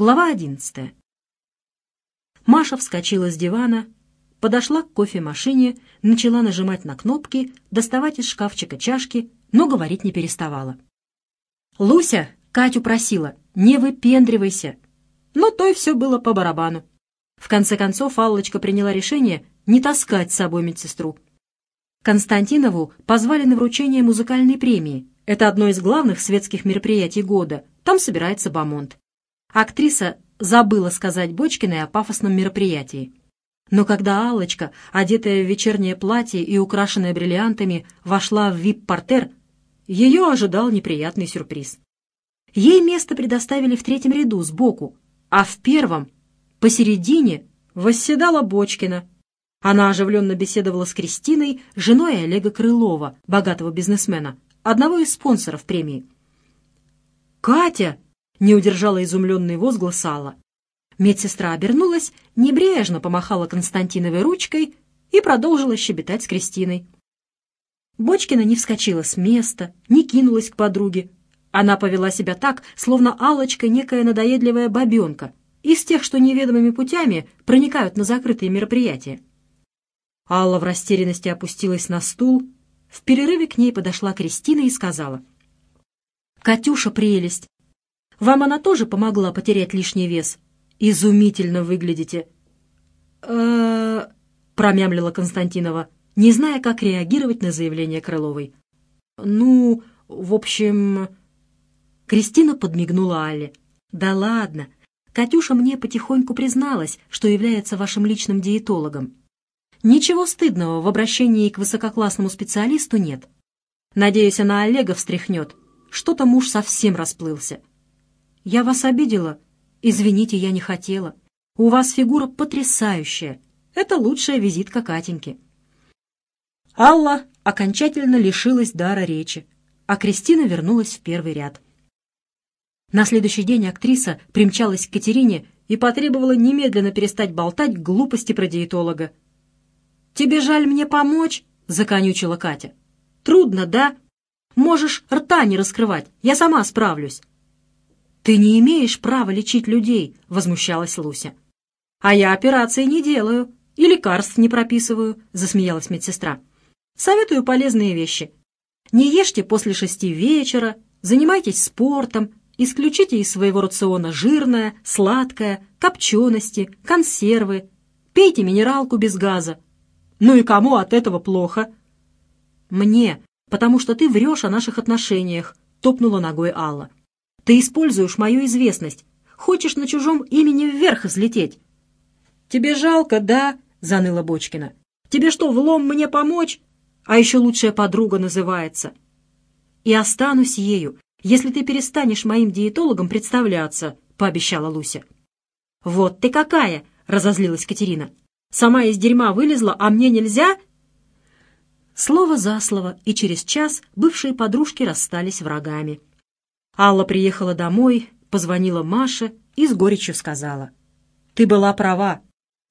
Глава одиннадцатая. Маша вскочила с дивана, подошла к кофемашине, начала нажимать на кнопки, доставать из шкафчика чашки, но говорить не переставала. «Луся!» — Катю просила, «не выпендривайся!» Но той все было по барабану. В конце концов Аллочка приняла решение не таскать с собой медсестру. Константинову позвали на вручение музыкальной премии. Это одно из главных светских мероприятий года. Там собирается бомонд. Актриса забыла сказать Бочкиной о пафосном мероприятии. Но когда Аллочка, одетая в вечернее платье и украшенная бриллиантами, вошла в вип-портер, ее ожидал неприятный сюрприз. Ей место предоставили в третьем ряду, сбоку, а в первом, посередине, восседала Бочкина. Она оживленно беседовала с Кристиной, женой Олега Крылова, богатого бизнесмена, одного из спонсоров премии. «Катя!» — не удержала изумленный возглас Алла. Медсестра обернулась, небрежно помахала Константиновой ручкой и продолжила щебетать с Кристиной. Бочкина не вскочила с места, не кинулась к подруге. Она повела себя так, словно алочка некая надоедливая бабенка, из тех, что неведомыми путями проникают на закрытые мероприятия. Алла в растерянности опустилась на стул. В перерыве к ней подошла Кристина и сказала. «Катюша прелесть! Вам она тоже помогла потерять лишний вес?» изумительно выглядите». «Э-э-э...» промямлила Константинова, не зная, как реагировать на заявление Крыловой. «Ну, в общем...» Кристина подмигнула Алле. «Да ладно. Катюша мне потихоньку призналась, что является вашим личным диетологом. Ничего стыдного в обращении к высококлассному специалисту нет. Надеюсь, она Олега встряхнет. Что-то муж совсем расплылся. Я вас обидела?» «Извините, я не хотела. У вас фигура потрясающая. Это лучшая визитка Катеньки». Алла окончательно лишилась дара речи, а Кристина вернулась в первый ряд. На следующий день актриса примчалась к Катерине и потребовала немедленно перестать болтать глупости про диетолога. «Тебе жаль мне помочь?» — законючила Катя. «Трудно, да? Можешь рта не раскрывать, я сама справлюсь. «Ты не имеешь права лечить людей», — возмущалась Луся. «А я операции не делаю и лекарств не прописываю», — засмеялась медсестра. «Советую полезные вещи. Не ешьте после шести вечера, занимайтесь спортом, исключите из своего рациона жирное, сладкое, копчености, консервы, пейте минералку без газа. Ну и кому от этого плохо?» «Мне, потому что ты врешь о наших отношениях», — топнула ногой Алла. Ты используешь мою известность. Хочешь на чужом имени вверх взлететь. Тебе жалко, да? Заныла Бочкина. Тебе что, влом мне помочь? А еще лучшая подруга называется. И останусь ею, если ты перестанешь моим диетологом представляться, пообещала Луся. Вот ты какая! разозлилась Катерина. Сама из дерьма вылезла, а мне нельзя? Слово за слово, и через час бывшие подружки расстались врагами. Алла приехала домой, позвонила Маше и с горечью сказала. «Ты была права.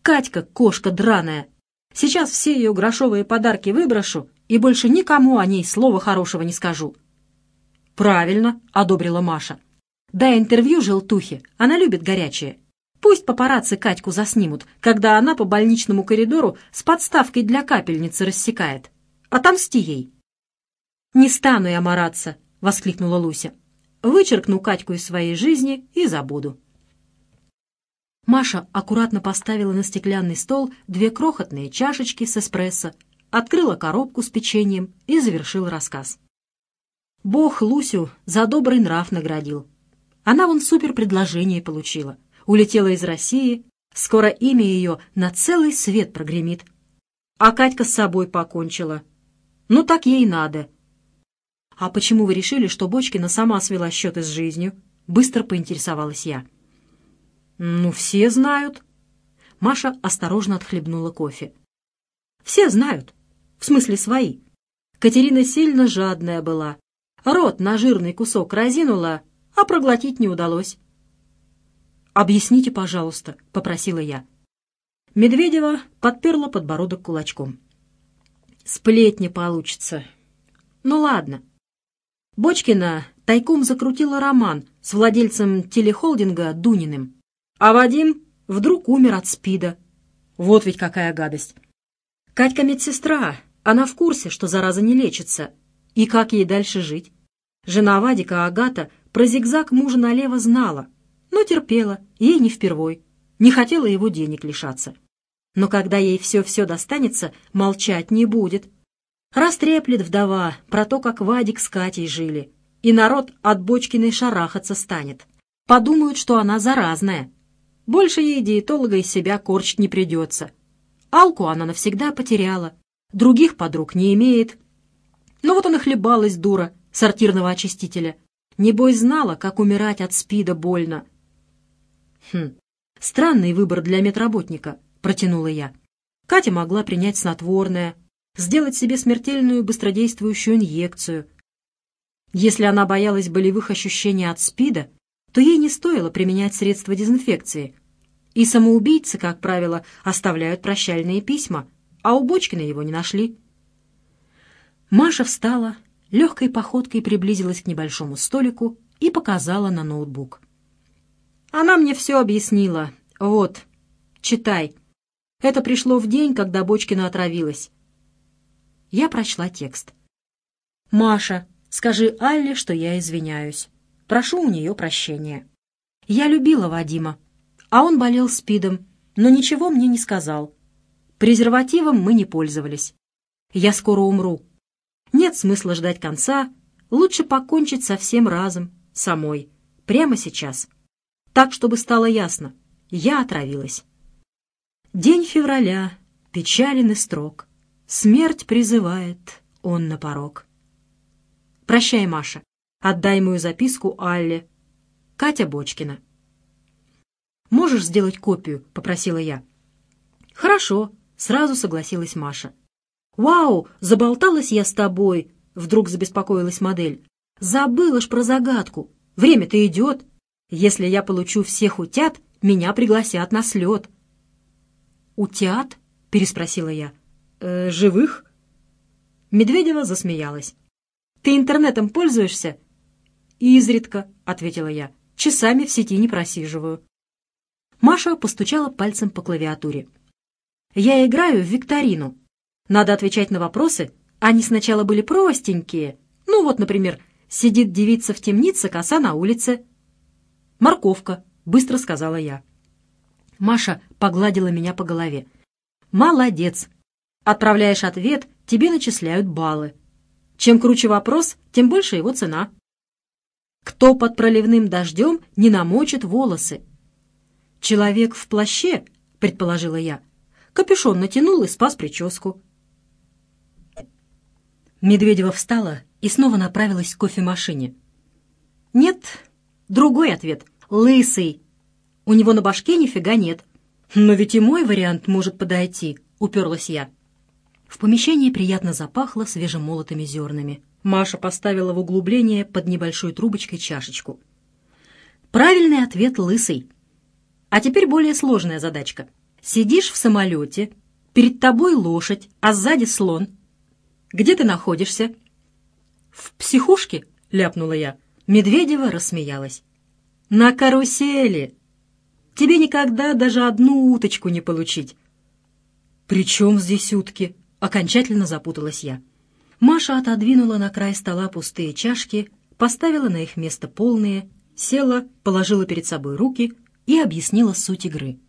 Катька — кошка драная. Сейчас все ее грошовые подарки выброшу и больше никому о ней слова хорошего не скажу». «Правильно», — одобрила Маша. «Дай интервью желтухе, она любит горячее. Пусть папарацци Катьку заснимут, когда она по больничному коридору с подставкой для капельницы рассекает. Отомсти ей». «Не стану я мараться», — воскликнула Луся вычеркну Катьку из своей жизни и забуду. Маша аккуратно поставила на стеклянный стол две крохотные чашечки с эспрессо, открыла коробку с печеньем и завершила рассказ. Бог Лусю за добрый нрав наградил. Она вон супер предложение получила. Улетела из России, скоро имя ее на целый свет прогремит. А Катька с собой покончила. Ну так ей надо — «А почему вы решили, что Бочкина сама свела счеты с жизнью?» Быстро поинтересовалась я. «Ну, все знают». Маша осторожно отхлебнула кофе. «Все знают. В смысле свои. Катерина сильно жадная была. Рот на жирный кусок разинула, а проглотить не удалось». «Объясните, пожалуйста», — попросила я. Медведева подперла подбородок кулачком. «Сплетни получится. Ну ладно, Бочкина тайком закрутила роман с владельцем телехолдинга Дуниным. А Вадим вдруг умер от СПИДа. Вот ведь какая гадость. Катька медсестра, она в курсе, что зараза не лечится. И как ей дальше жить? Жена Вадика, Агата, про зигзаг мужа налево знала, но терпела, ей не впервой, не хотела его денег лишаться. Но когда ей все-все достанется, молчать не будет. Растреплет вдова про то, как Вадик с Катей жили, и народ от Бочкиной шарахаться станет. Подумают, что она заразная. Больше ей диетолога из себя корчить не придется. Алку она навсегда потеряла, других подруг не имеет. Но вот она хлебалась, дура, сортирного очистителя. Небось знала, как умирать от спида больно. Хм, странный выбор для медработника, протянула я. Катя могла принять снотворное, сделать себе смертельную быстродействующую инъекцию. Если она боялась болевых ощущений от СПИДа, то ей не стоило применять средства дезинфекции. И самоубийцы, как правило, оставляют прощальные письма, а у Бочкина его не нашли. Маша встала, легкой походкой приблизилась к небольшому столику и показала на ноутбук. Она мне все объяснила. Вот, читай. Это пришло в день, когда Бочкина отравилась. Я прочла текст. «Маша, скажи Алле, что я извиняюсь. Прошу у нее прощения. Я любила Вадима, а он болел СПИДом, но ничего мне не сказал. Презервативом мы не пользовались. Я скоро умру. Нет смысла ждать конца, лучше покончить со всем разом, самой, прямо сейчас. Так, чтобы стало ясно, я отравилась. День февраля, печален и строг. Смерть призывает он на порог. Прощай, Маша. Отдай мою записку Алле. Катя Бочкина. «Можешь сделать копию?» — попросила я. «Хорошо», — сразу согласилась Маша. «Вау, заболталась я с тобой!» — вдруг забеспокоилась модель. «Забыла ж про загадку. Время-то идет. Если я получу всех утят, меня пригласят на слет». «Утят?» — переспросила я э, живых?» Медведева засмеялась. «Ты интернетом пользуешься?» «Изредка», — ответила я. «Часами в сети не просиживаю». Маша постучала пальцем по клавиатуре. «Я играю в викторину. Надо отвечать на вопросы. Они сначала были простенькие. Ну вот, например, сидит девица в темнице, коса на улице». «Морковка», — быстро сказала я. Маша погладила меня по голове. «Молодец! Отправляешь ответ, тебе начисляют баллы. Чем круче вопрос, тем больше его цена. Кто под проливным дождем не намочит волосы? Человек в плаще, предположила я. Капюшон натянул и спас прическу. Медведева встала и снова направилась к кофемашине. «Нет, другой ответ. Лысый. У него на башке нифига нет. Но ведь и мой вариант может подойти», — уперлась я. В помещении приятно запахло свежемолотыми зернами. Маша поставила в углубление под небольшой трубочкой чашечку. Правильный ответ — лысый. А теперь более сложная задачка. Сидишь в самолете, перед тобой лошадь, а сзади слон. Где ты находишься? В психушке, ляпнула я. Медведева рассмеялась. На карусели. Тебе никогда даже одну уточку не получить. «При чем здесь утки?» Окончательно запуталась я. Маша отодвинула на край стола пустые чашки, поставила на их место полные, села, положила перед собой руки и объяснила суть игры.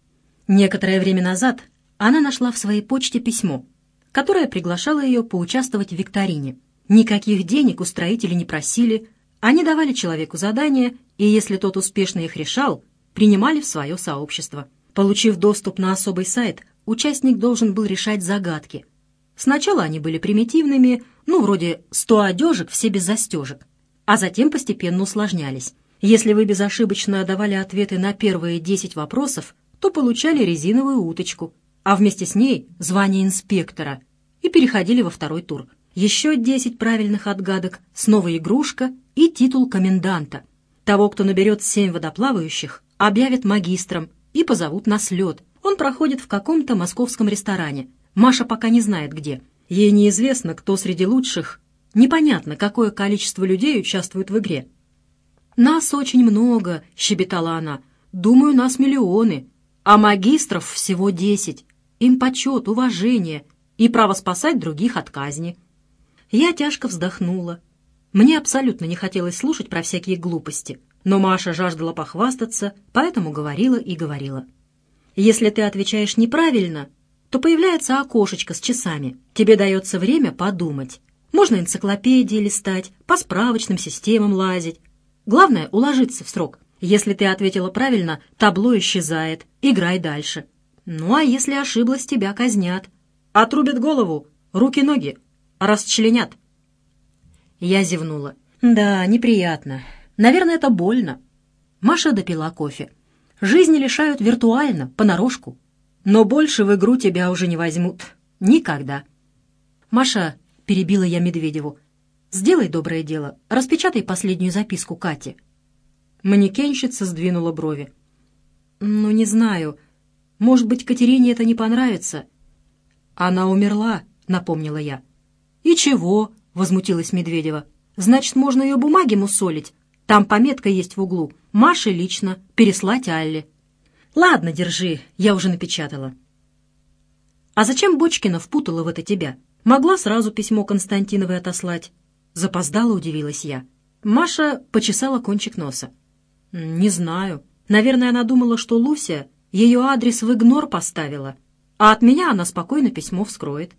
Некоторое время назад она нашла в своей почте письмо, которое приглашало ее поучаствовать в викторине. Никаких денег у строителей не просили, они давали человеку задания, и если тот успешно их решал, принимали в свое сообщество. Получив доступ на особый сайт, участник должен был решать загадки — Сначала они были примитивными, ну, вроде «сто одежек, все без застежек», а затем постепенно усложнялись. Если вы безошибочно давали ответы на первые 10 вопросов, то получали резиновую уточку, а вместе с ней звание инспектора и переходили во второй тур. Еще 10 правильных отгадок, снова игрушка и титул коменданта. Того, кто наберет 7 водоплавающих, объявят магистром и позовут на слет. Он проходит в каком-то московском ресторане – Маша пока не знает где. Ей неизвестно, кто среди лучших. Непонятно, какое количество людей участвует в игре. «Нас очень много», — щебетала она. «Думаю, нас миллионы, а магистров всего десять. Им почет, уважение и право спасать других от казни». Я тяжко вздохнула. Мне абсолютно не хотелось слушать про всякие глупости, но Маша жаждала похвастаться, поэтому говорила и говорила. «Если ты отвечаешь неправильно, то появляется окошечко с часами. Тебе дается время подумать. Можно энциклопедии листать, по справочным системам лазить. Главное — уложиться в срок. Если ты ответила правильно, табло исчезает. Играй дальше. Ну а если ошиблась, тебя казнят. Отрубят голову, руки-ноги, расчленят. Я зевнула. Да, неприятно. Наверное, это больно. Маша допила кофе. Жизни лишают виртуально, понарошку. Но больше в игру тебя уже не возьмут. Никогда. Маша, перебила я Медведеву, Сделай доброе дело, распечатай последнюю записку Кате». Манекенщица сдвинула брови. «Ну, не знаю. Может быть, Катерине это не понравится?» «Она умерла», — напомнила я. «И чего?» — возмутилась Медведева. «Значит, можно ее бумаги мусолить. Там пометка есть в углу. Маше лично, переслать Алле». «Ладно, держи, я уже напечатала». «А зачем Бочкина впутала в это тебя? Могла сразу письмо Константиновой отослать». Запоздало удивилась я. Маша почесала кончик носа. «Не знаю. Наверное, она думала, что Луся ее адрес в игнор поставила, а от меня она спокойно письмо вскроет».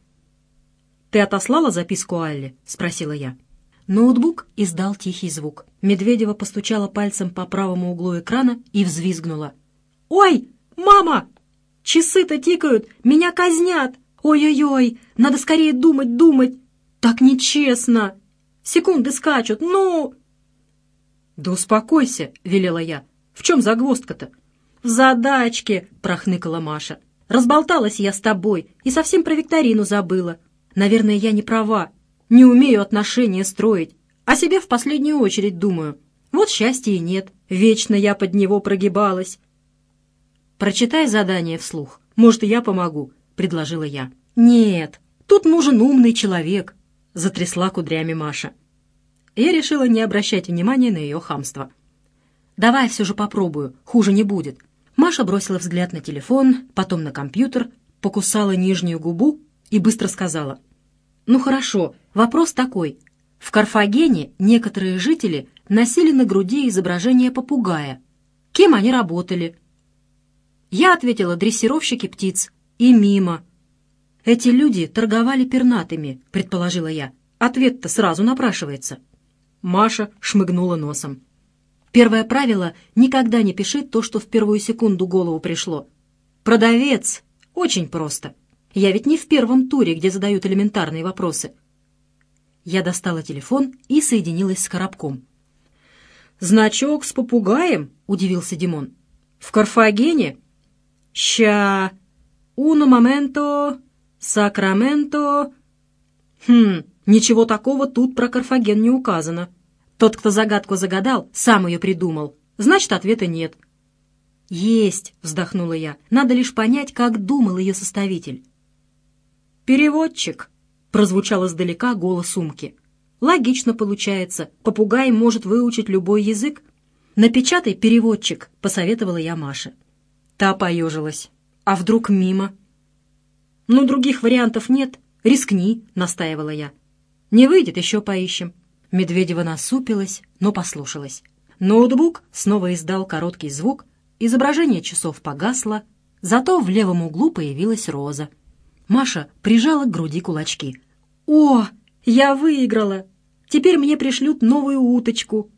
«Ты отослала записку Алле?» — спросила я. Ноутбук издал тихий звук. Медведева постучала пальцем по правому углу экрана и взвизгнула. «Ой, мама! Часы-то тикают! Меня казнят! Ой-ой-ой! Надо скорее думать, думать! Так нечестно!» Секунды скачут, ну...» «Да успокойся», — велела я. «В чем загвоздка-то?» «В задачке», — прохныкала Маша. «Разболталась я с тобой и совсем про викторину забыла. Наверное, я не права. Не умею отношения строить. О себе в последнюю очередь думаю. Вот счастья и нет. Вечно я под него прогибалась». «Прочитай задание вслух. Может, я помогу», — предложила я. «Нет, тут нужен умный человек», — затрясла кудрями Маша. Я решила не обращать внимания на ее хамство. «Давай все же попробую, хуже не будет». Маша бросила взгляд на телефон, потом на компьютер, покусала нижнюю губу и быстро сказала. «Ну хорошо, вопрос такой. В Карфагене некоторые жители носили на груди изображение попугая. Кем они работали?» Я ответила «дрессировщики птиц» и мимо. «Эти люди торговали пернатыми», — предположила я. «Ответ-то сразу напрашивается». Маша шмыгнула носом. «Первое правило — никогда не пиши то, что в первую секунду голову пришло. Продавец. Очень просто. Я ведь не в первом туре, где задают элементарные вопросы». Я достала телефон и соединилась с коробком. «Значок с попугаем?» — удивился Димон. «В Карфагене?» «Ща... Уно моменто...» Сакраменто... Хм, ничего такого тут про Карфаген не указано. Тот, кто загадку загадал, сам ее придумал. Значит, ответа нет. «Есть», — вздохнула я. «Надо лишь понять, как думал ее составитель». «Переводчик», — прозвучал издалека голос сумки. «Логично получается. Попугай может выучить любой язык». «Напечатай переводчик», — посоветовала я Маше. Та поежилась. «А вдруг мимо?» «Ну, других вариантов нет. Рискни», — настаивала я. «Не выйдет, еще поищем». Медведева насупилась, но послушалась. Ноутбук снова издал короткий звук, изображение часов погасло, зато в левом углу появилась роза. Маша прижала к груди кулачки. «О, я выиграла! Теперь мне пришлют новую уточку!»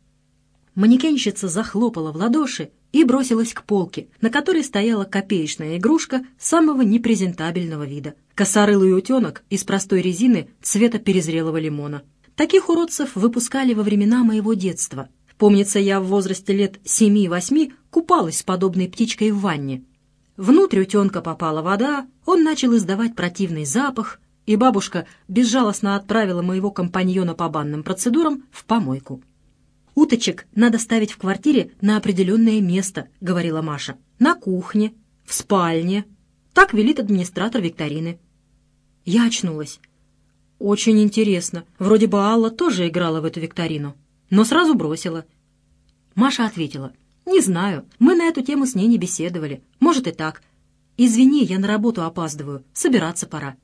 Манекенщица захлопала в ладоши и бросилась к полке, на которой стояла копеечная игрушка самого непрезентабельного вида. Косорылый утенок из простой резины цвета перезрелого лимона. Таких уродцев выпускали во времена моего детства. Помнится, я в возрасте лет семи-восьми купалась с подобной птичкой в ванне. Внутрь утенка попала вода, он начал издавать противный запах, и бабушка безжалостно отправила моего компаньона по банным процедурам в помойку. «Уточек надо ставить в квартире на определенное место», — говорила Маша. «На кухне, в спальне». Так велит администратор викторины. Я очнулась. Очень интересно. Вроде бы Алла тоже играла в эту викторину, но сразу бросила. Маша ответила. «Не знаю. Мы на эту тему с ней не беседовали. Может и так. Извини, я на работу опаздываю. Собираться пора».